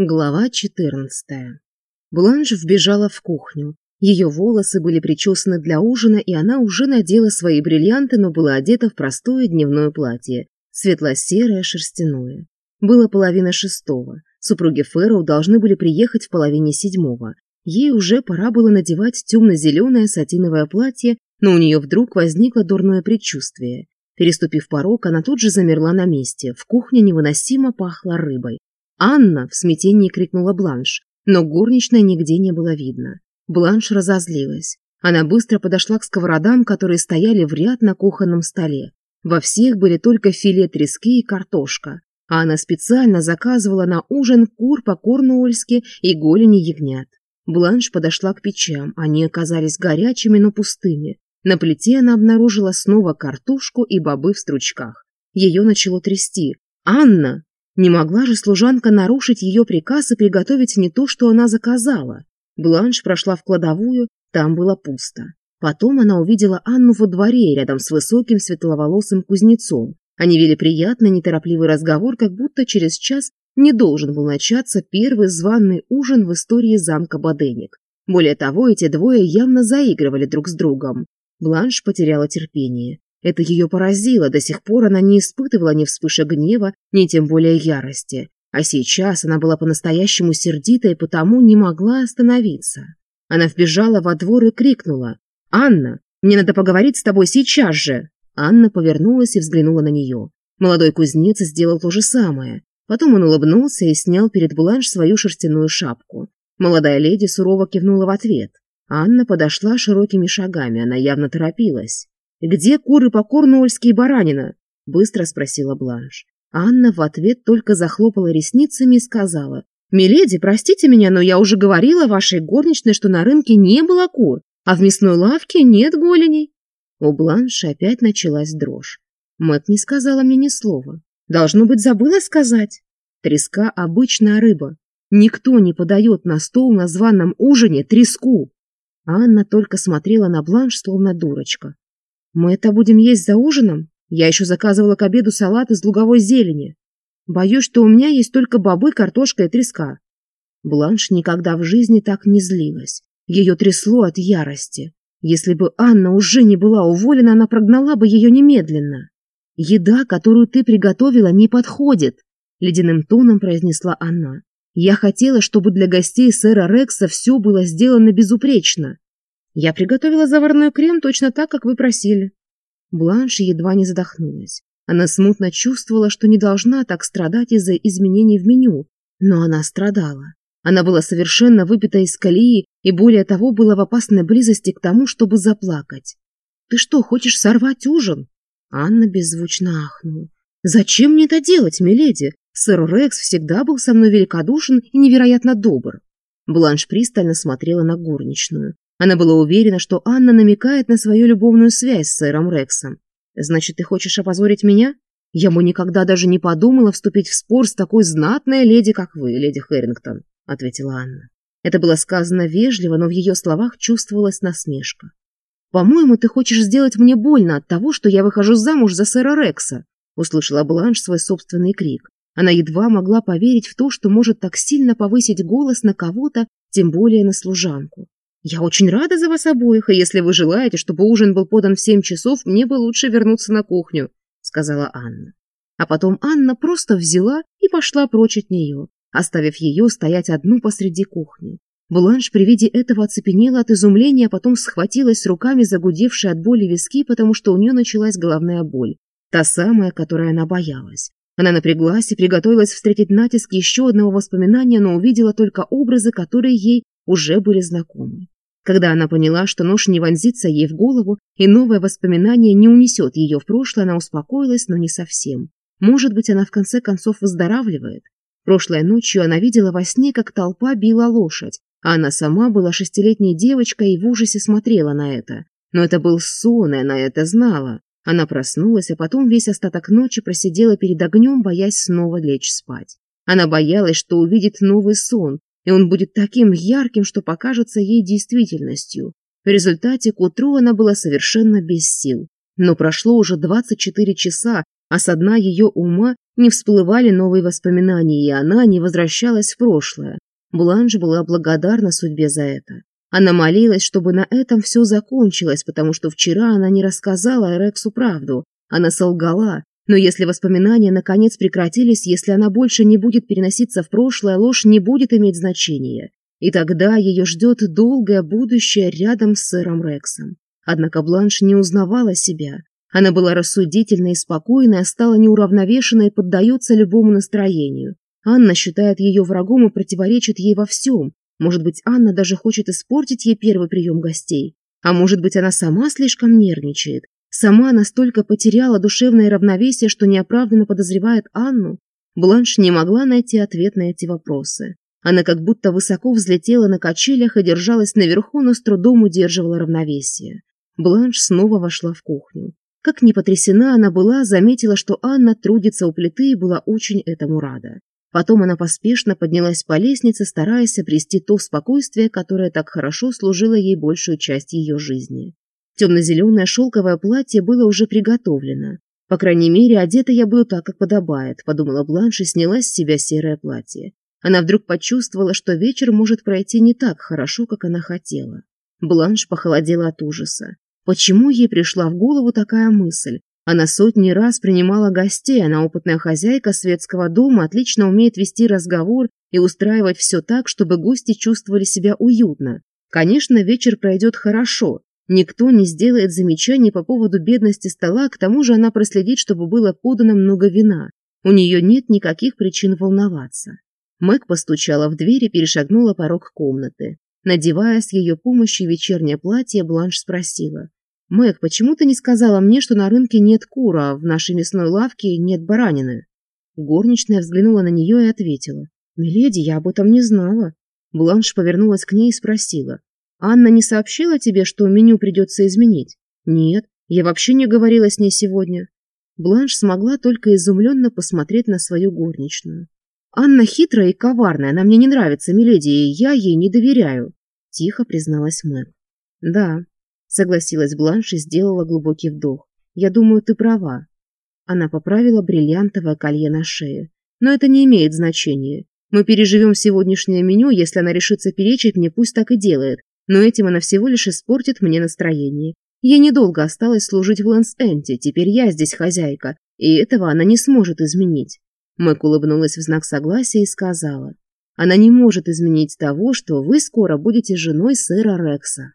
Глава 14. Бланш вбежала в кухню. Ее волосы были причесаны для ужина, и она уже надела свои бриллианты, но была одета в простое дневное платье, светло-серое шерстяное. Было половина шестого. Супруги Фэроу должны были приехать в половине седьмого. Ей уже пора было надевать темно-зеленое сатиновое платье, но у нее вдруг возникло дурное предчувствие. Переступив порог, она тут же замерла на месте. В кухне невыносимо пахло рыбой. Анна в смятении крикнула Бланш, но горничной нигде не было видно. Бланш разозлилась. Она быстро подошла к сковородам, которые стояли в ряд на кухонном столе. Во всех были только филе трески и картошка, а она специально заказывала на ужин кур по-корнуольски и голени ягнят. Бланш подошла к печам, они оказались горячими, но пустыми. На плите она обнаружила снова картошку и бобы в стручках. Ее начало трясти. «Анна!» Не могла же служанка нарушить ее приказ и приготовить не то, что она заказала. Бланш прошла в кладовую, там было пусто. Потом она увидела Анну во дворе рядом с высоким светловолосым кузнецом. Они вели приятный неторопливый разговор, как будто через час не должен был начаться первый званный ужин в истории замка Баденик. Более того, эти двое явно заигрывали друг с другом. Бланш потеряла терпение. Это ее поразило, до сих пор она не испытывала ни вспышек гнева, ни тем более ярости. А сейчас она была по-настоящему сердита и потому не могла остановиться. Она вбежала во двор и крикнула «Анна, мне надо поговорить с тобой сейчас же!» Анна повернулась и взглянула на нее. Молодой кузнец сделал то же самое. Потом он улыбнулся и снял перед Бланш свою шерстяную шапку. Молодая леди сурово кивнула в ответ. Анна подошла широкими шагами, она явно торопилась где куры по покорно ольские баранина быстро спросила бланш. Анна в ответ только захлопала ресницами и сказала миледи простите меня но я уже говорила вашей горничной что на рынке не было кур а в мясной лавке нет голеней у Бланш опять началась дрожь. Мэтт не сказала мне ни слова. Должно быть забыла сказать треска обычная рыба. Никто не подает на стол на званом ужине треску. Анна только смотрела на бланш словно дурочка. Мы это будем есть за ужином? Я еще заказывала к обеду салат из луговой зелени. Боюсь, что у меня есть только бобы, картошка и треска. Бланш никогда в жизни так не злилась. Ее трясло от ярости. Если бы Анна уже не была уволена, она прогнала бы ее немедленно. «Еда, которую ты приготовила, не подходит», — ледяным тоном произнесла она. «Я хотела, чтобы для гостей сэра Рекса все было сделано безупречно. Я приготовила заварной крем точно так, как вы просили. Бланш едва не задохнулась. Она смутно чувствовала, что не должна так страдать из-за изменений в меню, но она страдала. Она была совершенно выпита из колеи и более того была в опасной близости к тому, чтобы заплакать. «Ты что, хочешь сорвать ужин?» Анна беззвучно ахнула. «Зачем мне это делать, миледи? Сэр Рекс всегда был со мной великодушен и невероятно добр». Бланш пристально смотрела на горничную. Она была уверена, что Анна намекает на свою любовную связь с сэром Рексом. «Значит, ты хочешь опозорить меня? Я бы никогда даже не подумала вступить в спор с такой знатной леди, как вы, леди Хэрингтон», — ответила Анна. Это было сказано вежливо, но в ее словах чувствовалась насмешка. «По-моему, ты хочешь сделать мне больно от того, что я выхожу замуж за сэра Рекса», — услышала Бланш свой собственный крик. Она едва могла поверить в то, что может так сильно повысить голос на кого-то, тем более на служанку. Я очень рада за вас обоих, и если вы желаете, чтобы ужин был подан в семь часов, мне бы лучше вернуться на кухню», — сказала Анна. А потом Анна просто взяла и пошла прочь от нее, оставив ее стоять одну посреди кухни. Бланш при виде этого оцепенела от изумления, а потом схватилась руками, загудевшей от боли виски, потому что у нее началась головная боль. Та самая, которой она боялась. Она напряглась и приготовилась встретить натиск еще одного воспоминания, но увидела только образы, которые ей уже были знакомы. Когда она поняла, что нож не вонзится ей в голову, и новое воспоминание не унесет ее в прошлое, она успокоилась, но не совсем. Может быть, она в конце концов выздоравливает. Прошлой ночью она видела во сне, как толпа била лошадь, а она сама была шестилетней девочкой и в ужасе смотрела на это. Но это был сон, и она это знала. Она проснулась, а потом весь остаток ночи просидела перед огнем, боясь снова лечь спать. Она боялась, что увидит новый сон, и он будет таким ярким, что покажется ей действительностью. В результате к утру она была совершенно без сил. Но прошло уже 24 часа, а со дна ее ума не всплывали новые воспоминания, и она не возвращалась в прошлое. Бланш была благодарна судьбе за это. Она молилась, чтобы на этом все закончилось, потому что вчера она не рассказала Рексу правду. Она солгала, но если воспоминания наконец прекратились, если она больше не будет переноситься в прошлое, ложь не будет иметь значения. И тогда ее ждет долгое будущее рядом с сэром Рексом. Однако Бланш не узнавала себя. Она была рассудительной и спокойной, а стала неуравновешенной и поддается любому настроению. Анна считает ее врагом и противоречит ей во всем. Может быть, Анна даже хочет испортить ей первый прием гостей. А может быть, она сама слишком нервничает. Сама настолько потеряла душевное равновесие, что неоправданно подозревает Анну. Бланш не могла найти ответ на эти вопросы. Она как будто высоко взлетела на качелях и держалась наверху, но с трудом удерживала равновесие. Бланш снова вошла в кухню. Как ни потрясена она была, заметила, что Анна трудится у плиты и была очень этому рада. Потом она поспешно поднялась по лестнице, стараясь обрести то спокойствие, которое так хорошо служило ей большую часть ее жизни. Темно-зеленое шелковое платье было уже приготовлено. По крайней мере, одета я буду так, как подобает, подумала Бланш и сняла с себя серое платье. Она вдруг почувствовала, что вечер может пройти не так хорошо, как она хотела. Бланш похолодела от ужаса. Почему ей пришла в голову такая мысль? Она сотни раз принимала гостей, она опытная хозяйка светского дома, отлично умеет вести разговор и устраивать все так, чтобы гости чувствовали себя уютно. Конечно, вечер пройдет хорошо, Никто не сделает замечаний по поводу бедности стола, к тому же она проследит, чтобы было подано много вина. У нее нет никаких причин волноваться. Мэг постучала в дверь и перешагнула порог комнаты. Надевая с ее помощью вечернее платье, Бланш спросила. «Мэг, почему ты не сказала мне, что на рынке нет кура, а в нашей мясной лавке нет баранины?» Горничная взглянула на нее и ответила. «Миледи, я об этом не знала». Бланш повернулась к ней и спросила. Анна не сообщила тебе, что меню придется изменить? Нет, я вообще не говорила с ней сегодня. Бланш смогла только изумленно посмотреть на свою горничную. Анна хитрая и коварная, она мне не нравится, миледи, и я ей не доверяю. Тихо призналась Мэг. Да, согласилась Бланш и сделала глубокий вдох. Я думаю, ты права. Она поправила бриллиантовое колье на шее. Но это не имеет значения. Мы переживем сегодняшнее меню, если она решится перечить мне, пусть так и делает. Но этим она всего лишь испортит мне настроение. Ей недолго осталось служить в Лэнс-Энте, теперь я здесь хозяйка, и этого она не сможет изменить. Мэг улыбнулась в знак согласия и сказала. Она не может изменить того, что вы скоро будете женой сэра Рекса.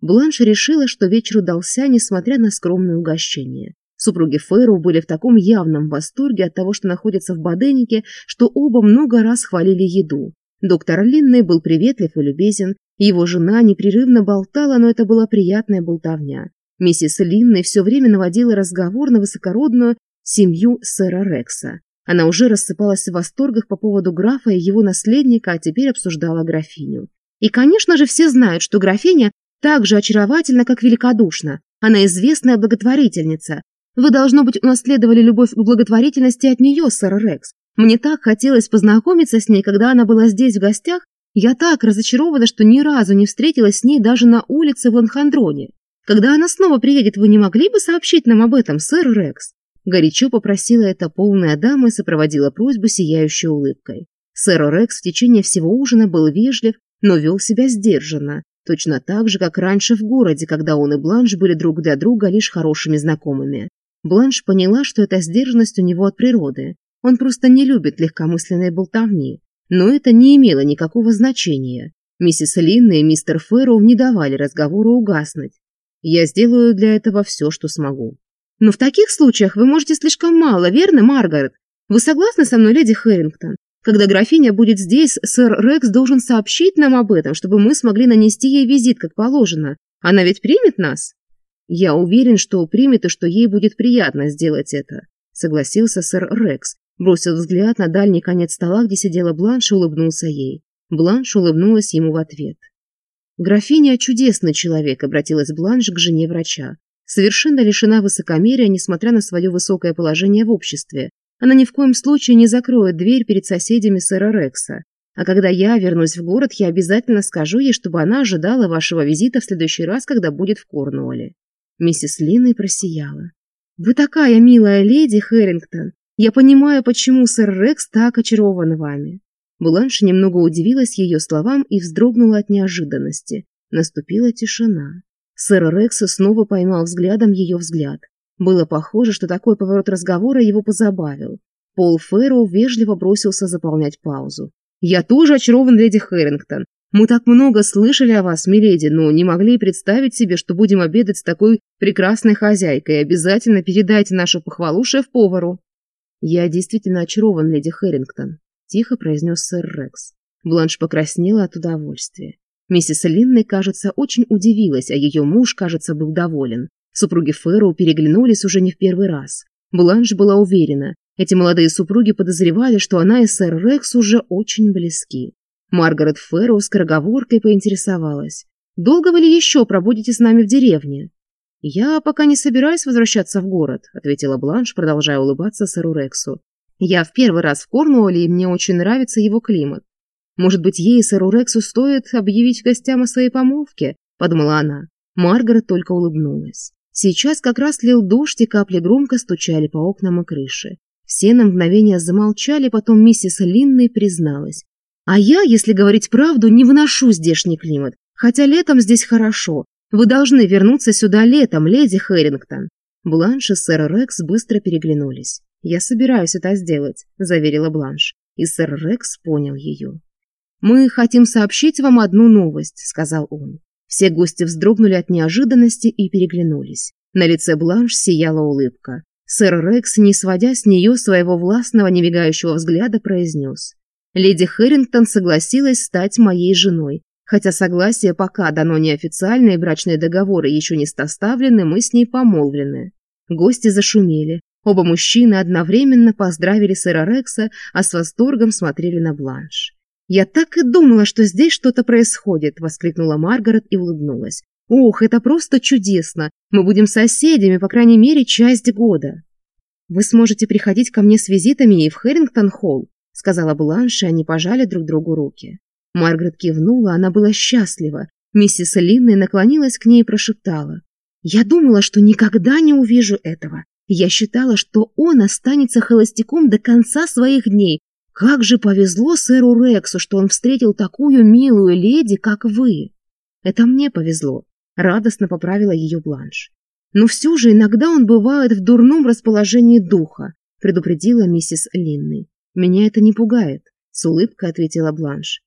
Бланш решила, что вечер удался, несмотря на скромное угощение. Супруги Фэру были в таком явном восторге от того, что находятся в боденнике, что оба много раз хвалили еду. Доктор Линный был приветлив и любезен, его жена непрерывно болтала, но это была приятная болтовня. Миссис Линной все время наводила разговор на высокородную семью сэра Рекса. Она уже рассыпалась в восторгах по поводу графа и его наследника, а теперь обсуждала графиню. И, конечно же, все знают, что графиня так же очаровательна, как великодушна. Она известная благотворительница. Вы, должно быть, унаследовали любовь к благотворительности от нее, сэр Рекс. Мне так хотелось познакомиться с ней, когда она была здесь в гостях, я так разочарована, что ни разу не встретилась с ней даже на улице в Анхандроне. Когда она снова приедет, вы не могли бы сообщить нам об этом, сэр Рекс?» Горячо попросила эта полная дама и сопроводила просьбу сияющей улыбкой. Сэр Рекс в течение всего ужина был вежлив, но вел себя сдержанно, точно так же, как раньше в городе, когда он и Бланш были друг для друга лишь хорошими знакомыми. Бланш поняла, что эта сдержанность у него от природы. Он просто не любит легкомысленной болтовни но это не имело никакого значения. Миссис Линна и мистер Фэрроу не давали разговору угаснуть. Я сделаю для этого все, что смогу. Но в таких случаях вы можете слишком мало, верно, Маргарет? Вы согласны со мной, леди Хэрингтон? Когда графиня будет здесь, сэр Рекс должен сообщить нам об этом, чтобы мы смогли нанести ей визит, как положено. Она ведь примет нас? Я уверен, что примет и что ей будет приятно сделать это, согласился сэр Рекс, Бросил взгляд на дальний конец стола, где сидела Бланш, улыбнулся ей. Бланш улыбнулась ему в ответ. «Графиня – чудесный человек», – обратилась Бланш к жене врача. Совершенно лишена высокомерия, несмотря на свое высокое положение в обществе. Она ни в коем случае не закроет дверь перед соседями сэра Рекса. А когда я вернусь в город, я обязательно скажу ей, чтобы она ожидала вашего визита в следующий раз, когда будет в Корнуолле». Миссис Линной просияла. «Вы такая милая леди, Хэрингтон! Я понимаю, почему сэр Рекс так очарован вами». Бланш немного удивилась ее словам и вздрогнула от неожиданности. Наступила тишина. Сэр Рекс снова поймал взглядом ее взгляд. Было похоже, что такой поворот разговора его позабавил. Пол Фэрроу вежливо бросился заполнять паузу. «Я тоже очарован, леди Хэрингтон. Мы так много слышали о вас, миледи, но не могли представить себе, что будем обедать с такой прекрасной хозяйкой. Обязательно передайте нашу похвалу шеф-повару» я действительно очарован леди хэрингтон тихо произнес сэр рекс. Бланш покраснела от удовольствия. Миссис линной кажется очень удивилась а ее муж кажется был доволен. Супруги фэрроу переглянулись уже не в первый раз. Бланш была уверена эти молодые супруги подозревали что она и сэр рекс уже очень близки. Маргарет фэрроу скороговоркой поинтересовалась. Долго вы ли еще пробудете с нами в деревне? я пока не собираюсь возвращаться в город ответила бланш продолжая улыбаться сэру рексу. Я в первый раз в корнуолле и мне очень нравится его климат. Может быть ей сэру рексу стоит объявить гостям о своей помолвке подумала она. Маргарет только улыбнулась. Сейчас как раз лил дождь и капли громко стучали по окнам и крыше все на мгновение замолчали потом миссис линной призналась. А я если говорить правду не выношу здешний климат хотя летом здесь хорошо вы должны вернуться сюда летом, леди Хэрингтон. Бланш и сэр Рекс быстро переглянулись. «Я собираюсь это сделать», – заверила Бланш, и сэр Рекс понял ее. «Мы хотим сообщить вам одну новость», – сказал он. Все гости вздрогнули от неожиданности и переглянулись. На лице Бланш сияла улыбка. Сэр Рекс, не сводя с нее своего властного немигающего взгляда, произнес. «Леди Хэрингтон согласилась стать моей женой, Хотя согласие пока дано неофициально, и брачные договоры еще не составлены, мы с ней помолвлены. Гости зашумели. Оба мужчины одновременно поздравили сэра Рекса, а с восторгом смотрели на Бланш. «Я так и думала, что здесь что-то происходит!» – воскликнула Маргарет и улыбнулась. «Ох, это просто чудесно! Мы будем соседями, по крайней мере, часть года!» «Вы сможете приходить ко мне с визитами и в Хэрингтон-холл», – сказала Бланш, и они пожали друг другу руки. Маргарет кивнула, она была счастлива. Миссис Линны наклонилась к ней и прошептала. «Я думала, что никогда не увижу этого. Я считала, что он останется холостяком до конца своих дней. Как же повезло сэру Рексу, что он встретил такую милую леди, как вы!» «Это мне повезло», — радостно поправила ее Бланш. «Но все же иногда он бывает в дурном расположении духа», — предупредила миссис Линны. «Меня это не пугает», — с улыбкой ответила Бланш.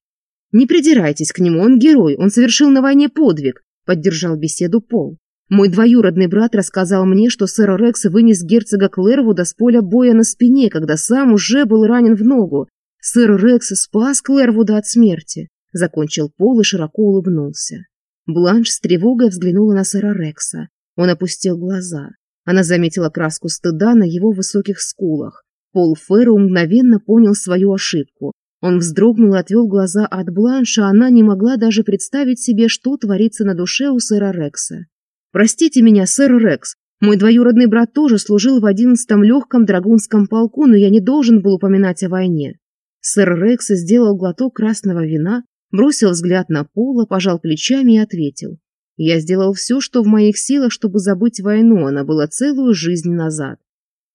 Не придирайтесь к нему, он герой, он совершил на войне подвиг», — поддержал беседу Пол. «Мой двоюродный брат рассказал мне, что сэр Рекс вынес герцога Клэрвуда с поля боя на спине, когда сам уже был ранен в ногу. Сэр Рекс спас Клэрвуда от смерти», — закончил Пол и широко улыбнулся. Бланш с тревогой взглянула на сэра Рекса. Он опустил глаза. Она заметила краску стыда на его высоких скулах. Пол Ферру мгновенно понял свою ошибку. Он вздрогнул и отвел глаза от Бланша, она не могла даже представить себе, что творится на душе у сэра Рекса. «Простите меня, сэр Рекс, мой двоюродный брат тоже служил в одиннадцатом легком драгунском полку, но я не должен был упоминать о войне». Сэр Рекс сделал глоток красного вина, бросил взгляд на Пола, пожал плечами и ответил. «Я сделал все, что в моих силах, чтобы забыть войну, она была целую жизнь назад.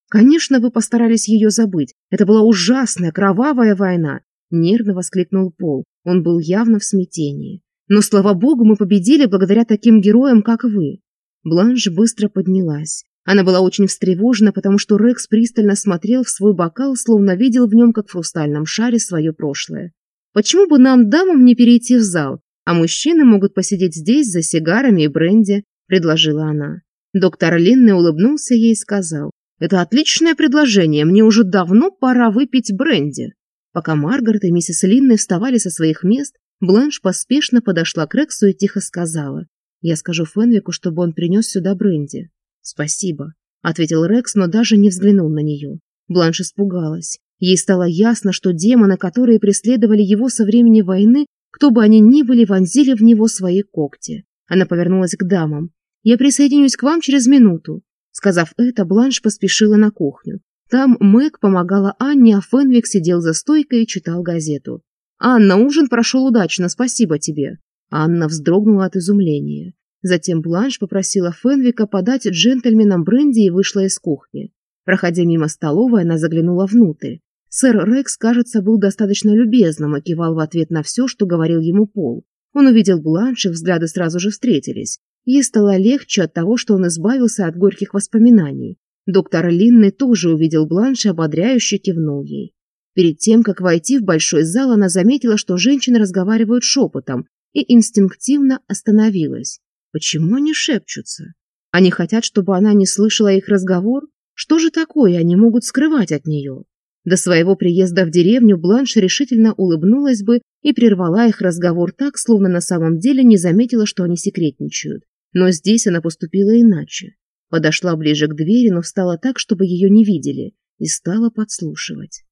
Конечно, вы постарались ее забыть. Это была ужасная, кровавая война. Нервно воскликнул Пол. Он был явно в смятении. Но, слава богу, мы победили благодаря таким героям, как вы. Бланш быстро поднялась. Она была очень встревожена, потому что Рекс пристально смотрел в свой бокал, словно видел в нем, как в хрустальном шаре, свое прошлое. «Почему бы нам, дамам, не перейти в зал? А мужчины могут посидеть здесь за сигарами и бренди», – предложила она. Доктор Линне улыбнулся ей и сказал, «Это отличное предложение, мне уже давно пора выпить бренди». Пока Маргарет и миссис Линны вставали со своих мест, Бланш поспешно подошла к Рексу и тихо сказала. «Я скажу Фенвику, чтобы он принес сюда бренди». «Спасибо», — ответил Рекс, но даже не взглянул на нее. Бланш испугалась. Ей стало ясно, что демоны, которые преследовали его со времени войны, кто бы они ни были, вонзили в него свои когти. Она повернулась к дамам. «Я присоединюсь к вам через минуту». Сказав это, Бланш поспешила на кухню. Там Мэг помогала Анне, а Фенвик сидел за стойкой и читал газету. «Анна, ужин прошел удачно, спасибо тебе!» Анна вздрогнула от изумления. Затем Бланш попросила Фенвика подать джентльменам бренди и вышла из кухни. Проходя мимо столовой, она заглянула внутрь. Сэр Рекс, кажется, был достаточно любезным и кивал в ответ на все, что говорил ему Пол. Он увидел Бланш, и взгляды сразу же встретились. Ей стало легче от того, что он избавился от горьких воспоминаний. Доктор Линны тоже увидел Бланш и ободряюще кивнул ей. Перед тем, как войти в большой зал, она заметила, что женщины разговаривают шепотом, и инстинктивно остановилась. Почему они шепчутся? Они хотят, чтобы она не слышала их разговор? Что же такое они могут скрывать от нее? До своего приезда в деревню Бланш решительно улыбнулась бы и прервала их разговор так, словно на самом деле не заметила, что они секретничают. Но здесь она поступила иначе подошла ближе к двери, но встала так, чтобы ее не видели, и стала подслушивать.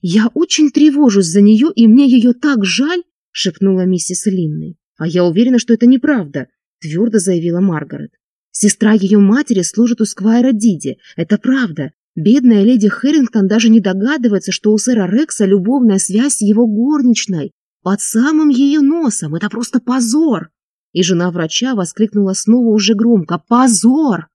«Я очень тревожусь за нее, и мне ее так жаль!» — шепнула миссис Линной. «А я уверена, что это неправда», — твердо заявила Маргарет. «Сестра ее матери служит у Сквайра Диди. Это правда. Бедная леди Хэрингтон даже не догадывается, что у сэра Рекса любовная связь с его горничной. Под самым ее носом. Это просто позор!» И жена врача воскликнула снова уже громко «Позор!»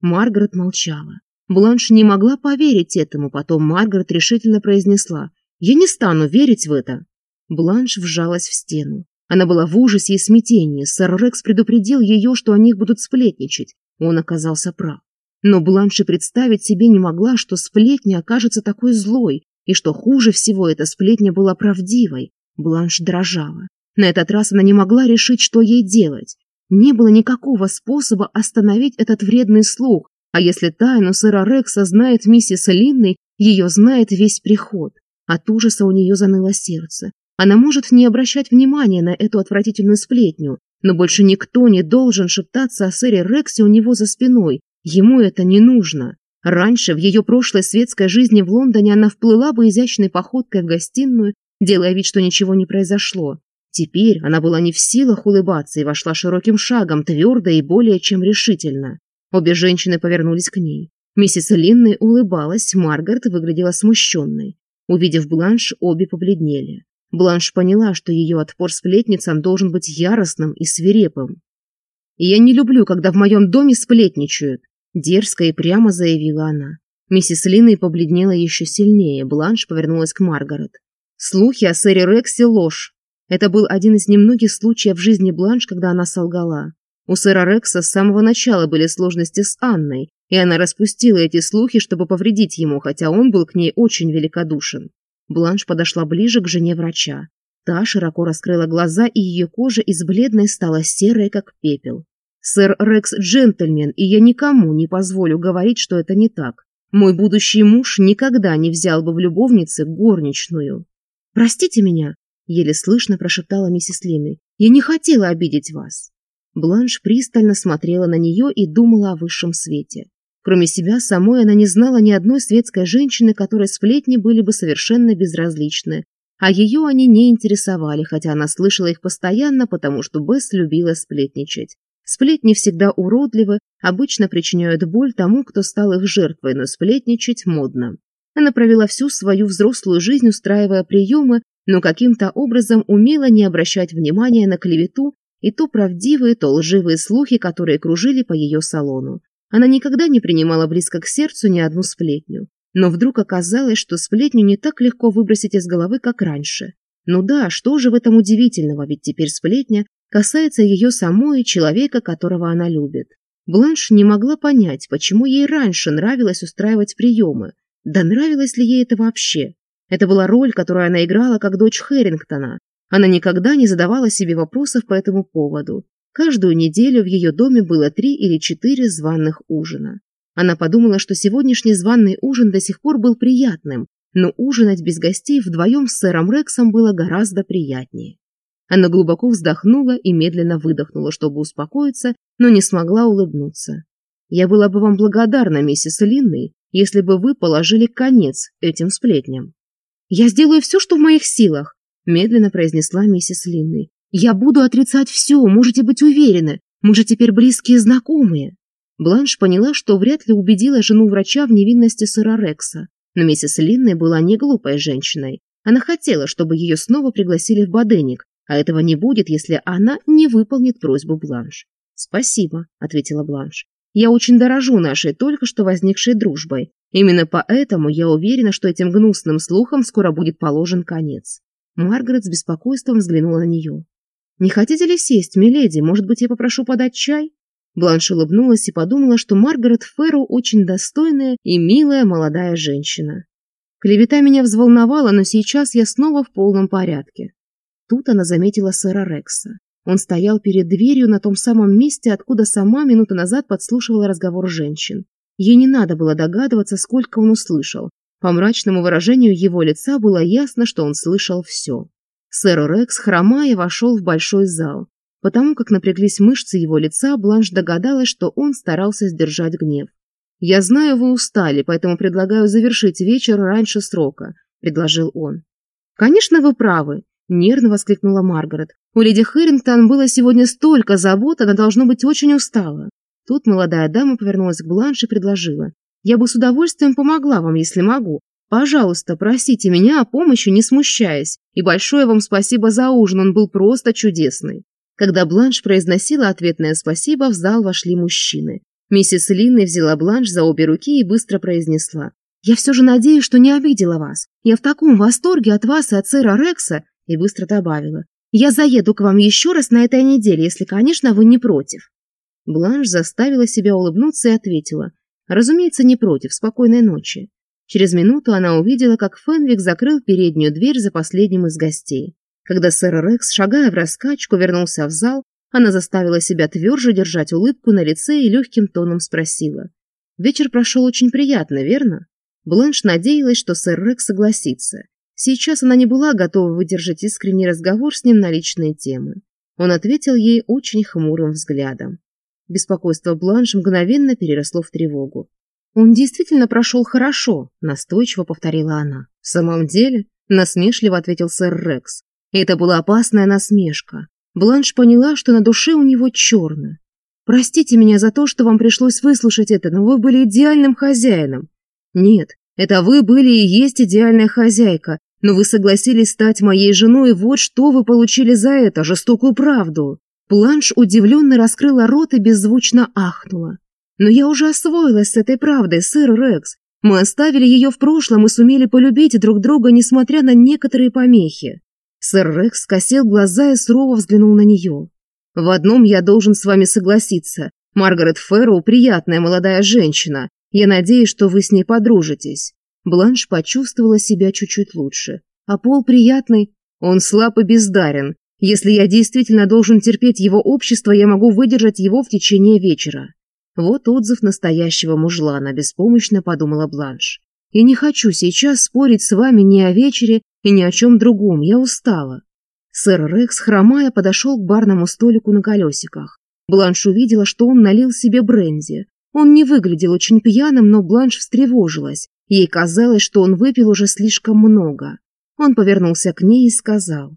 Маргарет молчала. Бланш не могла поверить этому, потом Маргарет решительно произнесла «Я не стану верить в это». Бланш вжалась в стену. Она была в ужасе и смятении. Сэр Рекс предупредил ее, что о них будут сплетничать. Он оказался прав. Но Бланш и представить себе не могла, что сплетня окажется такой злой, и что хуже всего, эта сплетня была правдивой. Бланш дрожала. На этот раз она не могла решить, что ей делать. Не было никакого способа остановить этот вредный слух, а если тайну сыра Рекса знает миссис Линной, ее знает весь приход. От ужаса у нее заныло сердце. Она может не обращать внимания на эту отвратительную сплетню, но больше никто не должен шептаться о сэре Рексе у него за спиной. Ему это не нужно. Раньше в ее прошлой светской жизни в Лондоне она вплыла бы изящной походкой в гостиную, делая вид, что ничего не произошло. Теперь она была не в силах улыбаться и вошла широким шагом, твердо и более чем решительно. Обе женщины повернулись к ней. Миссис Линной улыбалась, Маргарет выглядела смущенной. Увидев Бланш, обе побледнели. Бланш поняла, что ее отпор сплетницам должен быть яростным и свирепым. «Я не люблю, когда в моем доме сплетничают», – дерзко и прямо заявила она. Миссис Линной побледнела еще сильнее, Бланш повернулась к Маргарет. «Слухи о сэре Рексе – ложь. Это был один из немногих случаев в жизни Бланш, когда она солгала. У сэра Рекса с самого начала были сложности с Анной, и она распустила эти слухи, чтобы повредить ему, хотя он был к ней очень великодушен. Бланш подошла ближе к жене врача. Та широко раскрыла глаза, и ее кожа из бледной стала серой, как пепел. «Сэр Рекс джентльмен, и я никому не позволю говорить, что это не так. Мой будущий муж никогда не взял бы в любовнице горничную. Простите меня, еле слышно прошептала миссис Лины. «Я не хотела обидеть вас». Бланш пристально смотрела на нее и думала о высшем свете. Кроме себя самой она не знала ни одной светской женщины, которой сплетни были бы совершенно безразличны, а ее они не интересовали, хотя она слышала их постоянно, потому что Бесс любила сплетничать. Сплетни всегда уродливы, обычно причиняют боль тому, кто стал их жертвой, но сплетничать модно. Она провела всю свою взрослую жизнь, устраивая приемы, но каким-то образом умела не обращать внимания на клевету и то правдивые, то лживые слухи, которые кружили по ее салону. Она никогда не принимала близко к сердцу ни одну сплетню. Но вдруг оказалось, что сплетню не так легко выбросить из головы, как раньше. Ну да, что же в этом удивительного, ведь теперь сплетня касается ее самой и человека, которого она любит. Бланш не могла понять, почему ей раньше нравилось устраивать приемы. Да нравилось ли ей это вообще? Это была роль, которую она играла как дочь Херингтона. Она никогда не задавала себе вопросов по этому поводу. Каждую неделю в ее доме было три или четыре званых ужина. Она подумала, что сегодняшний званый ужин до сих пор был приятным, но ужинать без гостей вдвоем с сэром Рексом было гораздо приятнее. Она глубоко вздохнула и медленно выдохнула, чтобы успокоиться, но не смогла улыбнуться. «Я была бы вам благодарна, миссис Линной, если бы вы положили конец этим сплетням» я сделаю все что в моих силах медленно произнесла миссис линной я буду отрицать все можете быть уверены. Мы же теперь близкие знакомые. Бланш поняла что вряд ли убедила жену врача в невинности сэра рекса. Но миссис линной была не глупой женщиной. Она хотела чтобы ее снова пригласили в баденик а этого не будет если она не выполнит просьбу бланш. Спасибо ответила бланш. Я очень дорожу нашей только что возникшей дружбой. Именно поэтому я уверена, что этим гнусным слухам скоро будет положен конец». Маргарет с беспокойством взглянула на нее. «Не хотите ли сесть, миледи? Может быть, я попрошу подать чай?» Бланш улыбнулась и подумала, что Маргарет Ферру очень достойная и милая молодая женщина. Клевета меня взволновала, но сейчас я снова в полном порядке. Тут она заметила сэра Рекса. Он стоял перед дверью на том самом месте, откуда сама минуту назад подслушивала разговор женщин. Ей не надо было догадываться, сколько он услышал. По мрачному выражению его лица было ясно, что он слышал все. Сэр Рекс, хромая, вошел в большой зал. Потому как напряглись мышцы его лица, Бланш догадалась, что он старался сдержать гнев. «Я знаю, вы устали, поэтому предлагаю завершить вечер раньше срока», — предложил он. «Конечно, вы правы», — нервно воскликнула Маргарет. У леди Хэрингтон было сегодня столько забот, она, должно быть, очень устала. Тут молодая дама повернулась к Бланш и предложила. «Я бы с удовольствием помогла вам, если могу. Пожалуйста, просите меня а о помощи, не смущаясь. И большое вам спасибо за ужин, он был просто чудесный». Когда Бланш произносила ответное спасибо, в зал вошли мужчины. Миссис Линной взяла Бланш за обе руки и быстро произнесла. «Я все же надеюсь, что не обидела вас. Я в таком восторге от вас и от сэра Рекса!» И быстро добавила. Я заеду к вам еще раз на этой неделе, если, конечно, вы не против. Бланш заставила себя улыбнуться и ответила. Разумеется, не против. Спокойной ночи. Через минуту она увидела, как Фенвик закрыл переднюю дверь за последним из гостей. Когда сэр Рекс, шагая в раскачку, вернулся в зал, она заставила себя тверже держать улыбку на лице и легким тоном спросила. «Вечер прошел очень приятно, верно?» Бланш надеялась, что сэр Рекс согласится. Сейчас она не была готова выдержать искренний разговор с ним на личные темы. Он ответил ей очень хмурым взглядом. Беспокойство Бланш мгновенно переросло в тревогу. «Он действительно прошел хорошо», – настойчиво повторила она. «В самом деле?» – насмешливо ответил сэр Рекс. Это была опасная насмешка. Бланш поняла, что на душе у него черно. «Простите меня за то, что вам пришлось выслушать это, но вы были идеальным хозяином». «Нет, это вы были и есть идеальная хозяйка, но вы согласились стать моей женой, вот что вы получили за это, жестокую правду. Планш удивленно раскрыла рот и беззвучно ахнула. Но я уже освоилась с этой правдой, сэр Рекс. Мы оставили ее в прошлом и сумели полюбить друг друга, несмотря на некоторые помехи. Сэр Рекс скосил глаза и сурово взглянул на нее. «В одном я должен с вами согласиться. Маргарет Фэрроу – приятная молодая женщина. Я надеюсь, что вы с ней подружитесь. Бланш почувствовала себя чуть-чуть лучше. А Пол приятный. Он слаб и бездарен. Если я действительно должен терпеть его общество, я могу выдержать его в течение вечера. Вот отзыв настоящего мужлана, беспомощно подумала Бланш. Я не хочу сейчас спорить с вами ни о вечере и ни о чем другом, я устала. Сэр Рекс, хромая, подошел к барному столику на колесиках. Бланш увидела, что он налил себе бренди. Он не выглядел очень пьяным, но Бланш встревожилась. Ей казалось, что он выпил уже слишком много. Он повернулся к ней и сказал.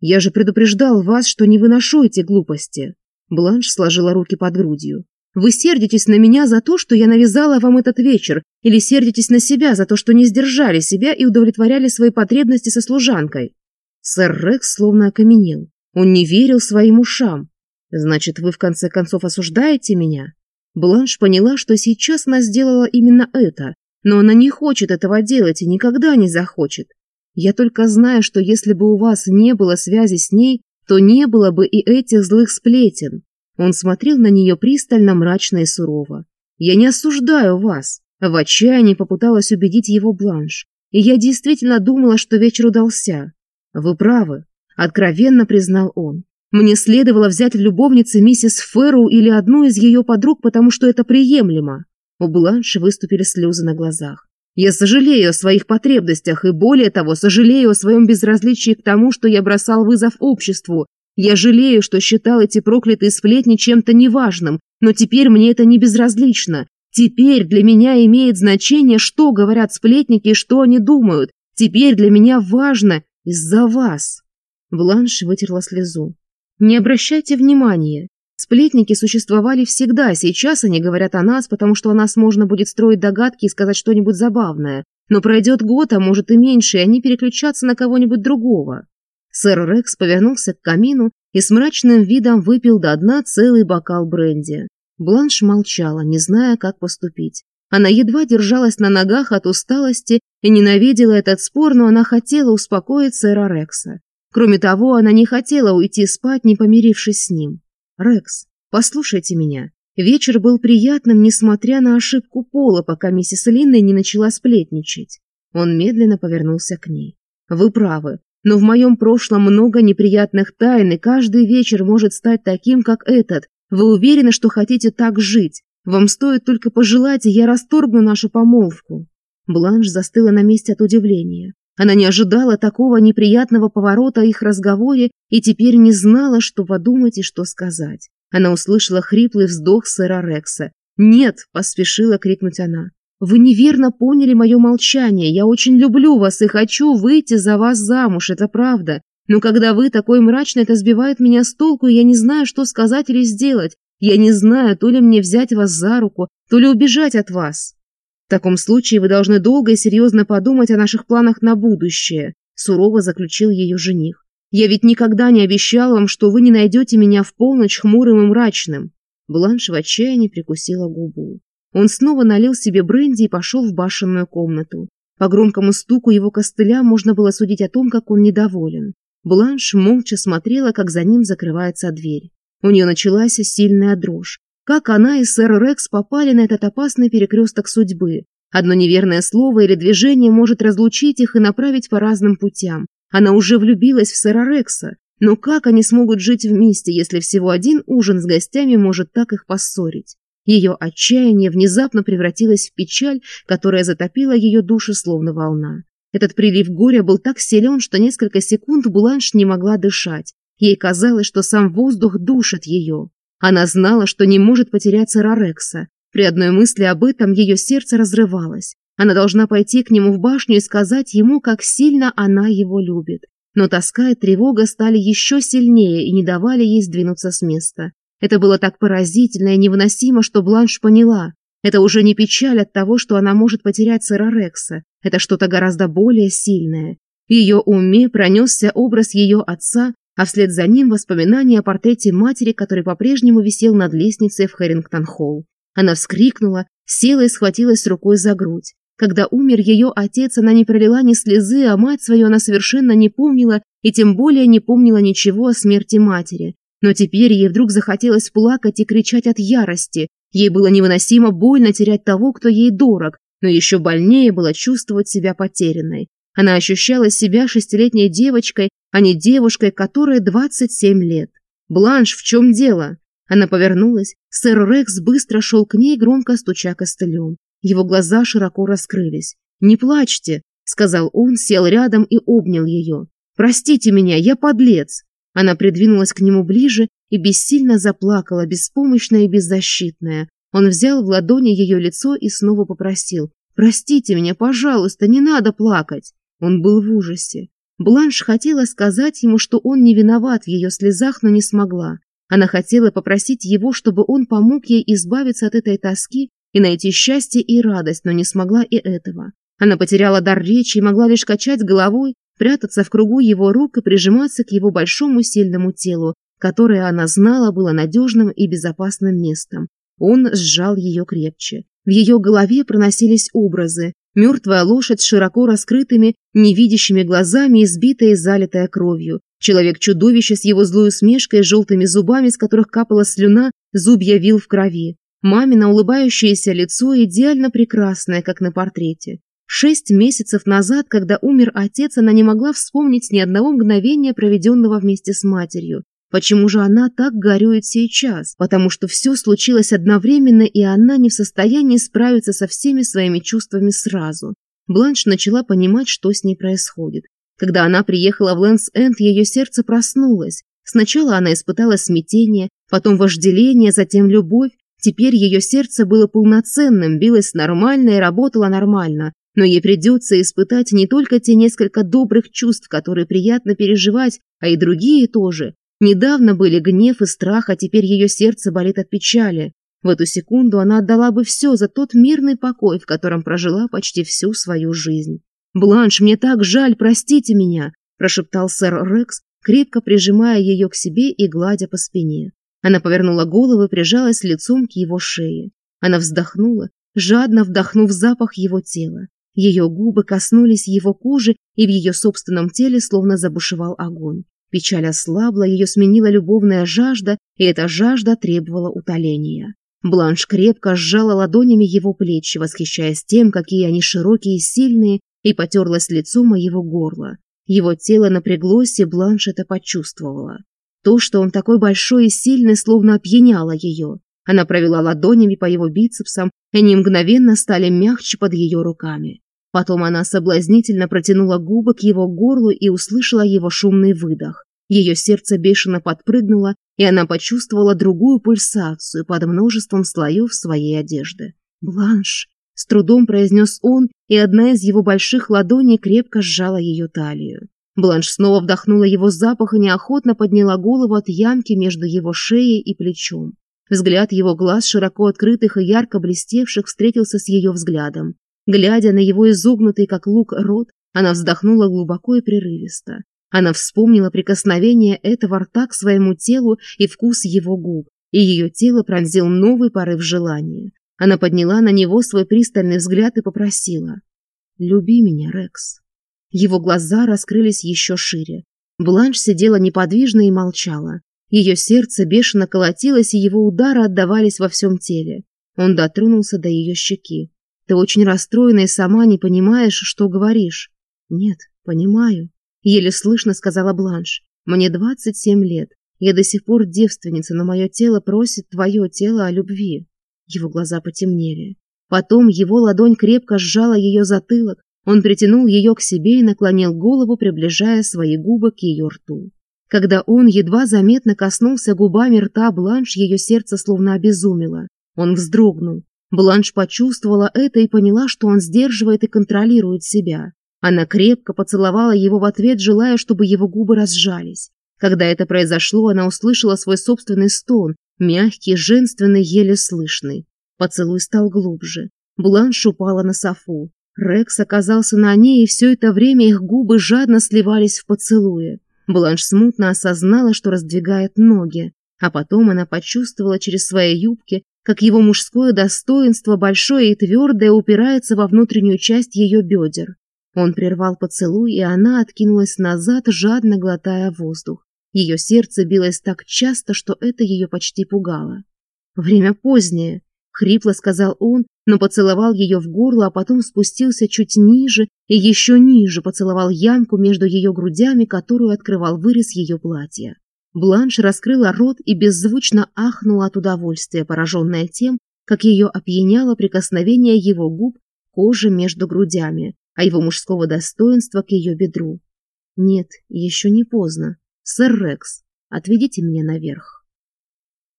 «Я же предупреждал вас, что не выношу эти глупости». Бланш сложила руки под грудью. «Вы сердитесь на меня за то, что я навязала вам этот вечер, или сердитесь на себя за то, что не сдержали себя и удовлетворяли свои потребности со служанкой?» Сэр Рекс словно окаменел. Он не верил своим ушам. «Значит, вы в конце концов осуждаете меня?» Бланш поняла, что сейчас она сделала именно это, но она не хочет этого делать и никогда не захочет. Я только знаю, что если бы у вас не было связи с ней, то не было бы и этих злых сплетен. Он смотрел на нее пристально, мрачно и сурово. «Я не осуждаю вас!» В отчаянии попыталась убедить его Бланш. «И я действительно думала, что вечер удался». «Вы правы», — откровенно признал он. «Мне следовало взять в любовницы миссис Фэрроу или одну из ее подруг, потому что это приемлемо. У Бланши выступили слезы на глазах. «Я сожалею о своих потребностях и, более того, сожалею о своем безразличии к тому, что я бросал вызов обществу. Я жалею, что считал эти проклятые сплетни чем-то неважным, но теперь мне это не безразлично. Теперь для меня имеет значение, что говорят сплетники и что они думают. Теперь для меня важно из-за вас». Бланш вытерла слезу. «Не обращайте внимания. Сплетники существовали всегда, сейчас они говорят о нас, потому что о нас можно будет строить догадки и сказать что-нибудь забавное. Но пройдет год, а может и меньше, и они переключатся на кого-нибудь другого. Сэр Рекс повернулся к камину и с мрачным видом выпил до дна целый бокал бренди. Бланш молчала, не зная, как поступить. Она едва держалась на ногах от усталости и ненавидела этот спор, но она хотела успокоить сэра Рекса. Кроме того, она не хотела уйти спать, не помирившись с ним. «Рекс, послушайте меня. Вечер был приятным, несмотря на ошибку Пола, пока миссис Линной не начала сплетничать». Он медленно повернулся к ней. «Вы правы, но в моем прошлом много неприятных тайн, и каждый вечер может стать таким, как этот. Вы уверены, что хотите так жить? Вам стоит только пожелать, и я расторгну нашу помолвку». Бланш застыла на месте от удивления. Она не ожидала такого неприятного поворота их разговоре и теперь не знала, что подумать и что сказать. Она услышала хриплый вздох сэра Рекса. «Нет!» – поспешила крикнуть она. «Вы неверно поняли мое молчание. Я очень люблю вас и хочу выйти за вас замуж, это правда. Но когда вы такой мрачный, это сбивает меня с толку, и я не знаю, что сказать или сделать. Я не знаю, то ли мне взять вас за руку, то ли убежать от вас». В таком случае вы должны долго и серьезно подумать о наших планах на будущее», – сурово заключил ее жених. «Я ведь никогда не обещал вам, что вы не найдете меня в полночь хмурым и мрачным». Бланш в отчаянии прикусила губу. Он снова налил себе бренди и пошел в башенную комнату. По громкому стуку его костыля можно было судить о том, как он недоволен. Бланш молча смотрела, как за ним закрывается дверь. У нее началась сильная дрожь как она и сэр Рекс попали на этот опасный перекресток судьбы. Одно неверное слово или движение может разлучить их и направить по разным путям. Она уже влюбилась в сэра Рекса, но как они смогут жить вместе, если всего один ужин с гостями может так их поссорить? Ее отчаяние внезапно превратилось в печаль, которая затопила ее душу словно волна. Этот прилив горя был так силен, что несколько секунд Буланш не могла дышать. Ей казалось, что сам воздух душит ее. Она знала, что не может потерять сэра Рекса. При одной мысли об этом ее сердце разрывалось. Она должна пойти к нему в башню и сказать ему, как сильно она его любит. Но тоска и тревога стали еще сильнее и не давали ей сдвинуться с места. Это было так поразительно и невыносимо, что Бланш поняла. Это уже не печаль от того, что она может потерять сэра Рекса. Это что-то гораздо более сильное. В ее уме пронесся образ ее отца, а вслед за ним воспоминания о портрете матери, который по-прежнему висел над лестницей в Хэрингтон-холл. Она вскрикнула, села и схватилась рукой за грудь. Когда умер ее отец, она не пролила ни слезы, а мать свою она совершенно не помнила и тем более не помнила ничего о смерти матери. Но теперь ей вдруг захотелось плакать и кричать от ярости. Ей было невыносимо больно терять того, кто ей дорог, но еще больнее было чувствовать себя потерянной. Она ощущала себя шестилетней девочкой, а не девушкой, которой 27 лет. «Бланш, в чем дело?» Она повернулась. Сэр Рекс быстро шел к ней, громко стуча костылем. Его глаза широко раскрылись. «Не плачьте», — сказал он, сел рядом и обнял ее. «Простите меня, я подлец». Она придвинулась к нему ближе и бессильно заплакала, беспомощная и беззащитная. Он взял в ладони ее лицо и снова попросил. «Простите меня, пожалуйста, не надо плакать». Он был в ужасе. Бланш хотела сказать ему, что он не виноват в ее слезах, но не смогла. Она хотела попросить его, чтобы он помог ей избавиться от этой тоски и найти счастье и радость, но не смогла и этого. Она потеряла дар речи и могла лишь качать головой, прятаться в кругу его рук и прижиматься к его большому сильному телу, которое она знала было надежным и безопасным местом. Он сжал ее крепче. В ее голове проносились образы, Мертвая лошадь с широко раскрытыми, невидящими глазами, избитая и залитая кровью. Человек-чудовище с его злой усмешкой, желтыми зубами, с которых капала слюна, зубья вил в крови. Мамина улыбающееся лицо идеально прекрасное, как на портрете. Шесть месяцев назад, когда умер отец, она не могла вспомнить ни одного мгновения, проведенного вместе с матерью. Почему же она так горюет сейчас? Потому что все случилось одновременно, и она не в состоянии справиться со всеми своими чувствами сразу. Бланш начала понимать, что с ней происходит. Когда она приехала в Лэнс-Энд, ее сердце проснулось. Сначала она испытала смятение, потом вожделение, затем любовь. Теперь ее сердце было полноценным, билось нормально и работало нормально. Но ей придется испытать не только те несколько добрых чувств, которые приятно переживать, а и другие тоже. Недавно были гнев и страх, а теперь ее сердце болит от печали. В эту секунду она отдала бы все за тот мирный покой, в котором прожила почти всю свою жизнь. «Бланш, мне так жаль, простите меня!» – прошептал сэр Рекс, крепко прижимая ее к себе и гладя по спине. Она повернула голову и прижалась лицом к его шее. Она вздохнула, жадно вдохнув запах его тела. Ее губы коснулись его кожи, и в ее собственном теле словно забушевал огонь. Печаль ослабла, ее сменила любовная жажда, и эта жажда требовала утоления. Бланш крепко сжала ладонями его плечи, восхищаясь тем, какие они широкие и сильные, и потерлась лицом о его горло. Его тело напряглось, и Бланш это почувствовала. То, что он такой большой и сильный, словно опьяняло ее. Она провела ладонями по его бицепсам, и они мгновенно стали мягче под ее руками. Потом она соблазнительно протянула губы к его горлу и услышала его шумный выдох. Ее сердце бешено подпрыгнуло, и она почувствовала другую пульсацию под множеством слоев своей одежды. «Бланш!» – с трудом произнес он, и одна из его больших ладоней крепко сжала ее талию. Бланш снова вдохнула его запах и неохотно подняла голову от ямки между его шеей и плечом. Взгляд его глаз, широко открытых и ярко блестевших, встретился с ее взглядом. Глядя на его изогнутый, как лук, рот, она вздохнула глубоко и прерывисто. Она вспомнила прикосновение этого рта к своему телу и вкус его губ, и ее тело пронзил новый порыв желания. Она подняла на него свой пристальный взгляд и попросила. «Люби меня, Рекс». Его глаза раскрылись еще шире. Бланш сидела неподвижно и молчала. Ее сердце бешено колотилось, и его удары отдавались во всем теле. Он дотронулся до ее щеки. Ты очень расстроена и сама не понимаешь, что говоришь. Нет, понимаю. Еле слышно сказала Бланш. Мне 27 лет. Я до сих пор девственница, но мое тело просит твое тело о любви. Его глаза потемнели. Потом его ладонь крепко сжала ее затылок. Он притянул ее к себе и наклонил голову, приближая свои губы к ее рту. Когда он едва заметно коснулся губами рта Бланш, ее сердце словно обезумело. Он вздрогнул. Бланш почувствовала это и поняла, что он сдерживает и контролирует себя. Она крепко поцеловала его в ответ, желая, чтобы его губы разжались. Когда это произошло, она услышала свой собственный стон, мягкий, женственный, еле слышный. Поцелуй стал глубже. Бланш упала на софу. Рекс оказался на ней, и все это время их губы жадно сливались в поцелуе. Бланш смутно осознала, что раздвигает ноги. А потом она почувствовала через свои юбки, как его мужское достоинство большое и твердое упирается во внутреннюю часть ее бедер. Он прервал поцелуй, и она откинулась назад, жадно глотая воздух. Ее сердце билось так часто, что это ее почти пугало. «Время позднее», — хрипло сказал он, но поцеловал ее в горло, а потом спустился чуть ниже и еще ниже поцеловал ямку между ее грудями, которую открывал вырез ее платья. Бланш раскрыла рот и беззвучно ахнула от удовольствия, пораженная тем, как ее опьяняло прикосновение его губ кожи между грудями, а его мужского достоинства к ее бедру. «Нет, еще не поздно. Сэр Рекс, отведите меня наверх».